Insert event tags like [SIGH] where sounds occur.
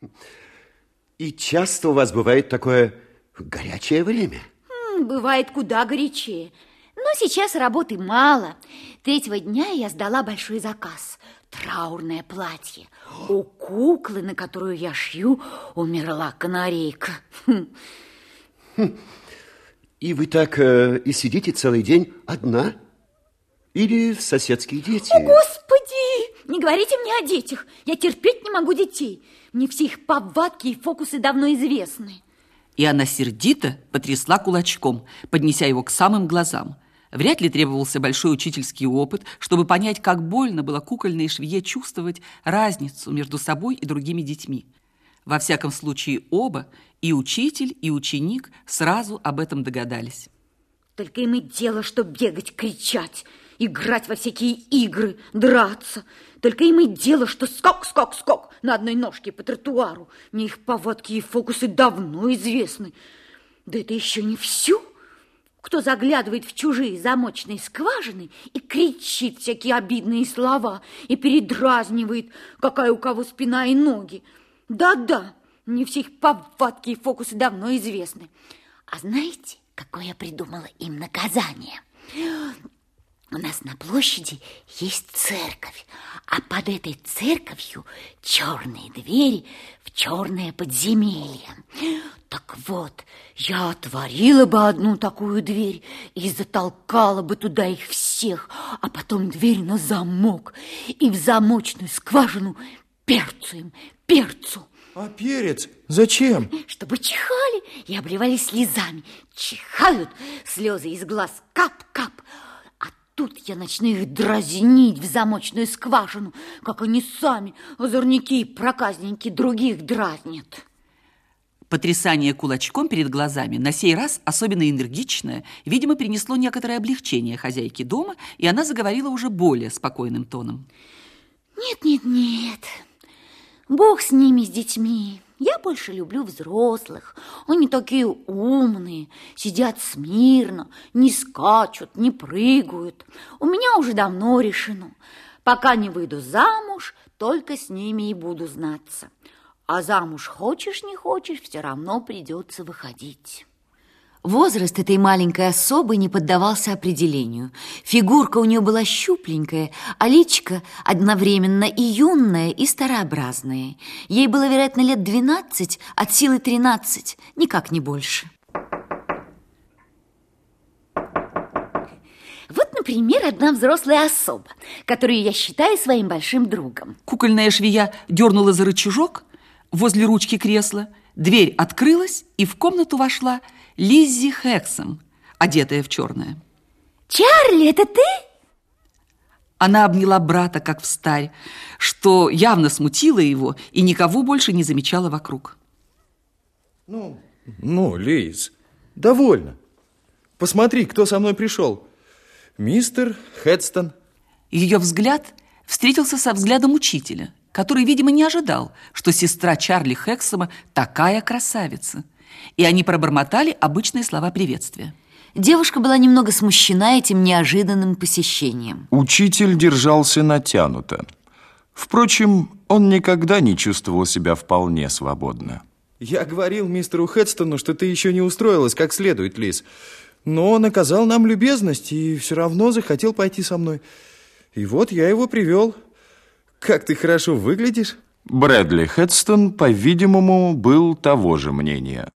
[LAUGHS] И часто у вас бывает такое горячее время? Бывает куда горячее. Но сейчас работы мало. Третьего дня я сдала большой заказ. Траурное платье. У куклы, на которую я шью, умерла канарейка. И вы так э, и сидите целый день одна? Или соседские дети? О, Господи! Не говорите мне о детях. Я терпеть не могу детей. Мне все их повадки и фокусы давно известны. И она сердито потрясла кулачком, поднеся его к самым глазам. Вряд ли требовался большой учительский опыт, чтобы понять, как больно было кукольной швее чувствовать разницу между собой и другими детьми. Во всяком случае, оба, и учитель, и ученик, сразу об этом догадались. Только им и дело, что бегать, кричать, играть во всякие игры, драться. Только им и дело, что скок, скок, скок на одной ножке по тротуару. Мне их повадки и фокусы давно известны. Да это еще не все. Кто заглядывает в чужие замочные скважины и кричит всякие обидные слова и передразнивает, какая у кого спина и ноги. Да-да, мне все их повадки и фокусы давно известны. А знаете, какое я придумала им наказание? У нас на площади есть церковь, а под этой церковью черные двери в черное подземелье. Так вот, я отворила бы одну такую дверь и затолкала бы туда их всех, а потом дверь на замок и в замочную скважину перцу им, перцу. А перец зачем? Чтобы чихали и обливались слезами. Чихают, слезы из глаз кап-кап, Тут я начну их дразнить в замочную скважину, как они сами, озорники и проказники, других дразнят. Потрясание кулачком перед глазами, на сей раз особенно энергичное, видимо, принесло некоторое облегчение хозяйке дома, и она заговорила уже более спокойным тоном. Нет, нет, нет, Бог с ними, с детьми. Я больше люблю взрослых. Они такие умные, сидят смирно, не скачут, не прыгают. У меня уже давно решено. Пока не выйду замуж, только с ними и буду знаться. А замуж хочешь, не хочешь, все равно придется выходить. Возраст этой маленькой особы не поддавался определению. Фигурка у нее была щупленькая, а личка одновременно и юная, и старообразная. Ей было, вероятно, лет 12, от силы 13, никак не больше. Вот, например, одна взрослая особа, которую я считаю своим большим другом. Кукольная швея дернула за рычажок возле ручки кресла, дверь открылась, и в комнату вошла Лиззи Хексом, одетая в черное. Чарли, это ты? Она обняла брата, как встарь, что явно смутило его и никого больше не замечала вокруг. Ну, ну, Лиз, довольно. Посмотри, кто со мной пришел. Мистер Хедстон. Ее взгляд встретился со взглядом учителя, который, видимо, не ожидал, что сестра Чарли Хексома такая красавица – и они пробормотали обычные слова приветствия. Девушка была немного смущена этим неожиданным посещением. Учитель держался натянуто. Впрочем, он никогда не чувствовал себя вполне свободно. Я говорил мистеру Хедстону, что ты еще не устроилась как следует, Лиз. Но он оказал нам любезность и все равно захотел пойти со мной. И вот я его привел. Как ты хорошо выглядишь. Брэдли Хедстон, по-видимому, был того же мнения.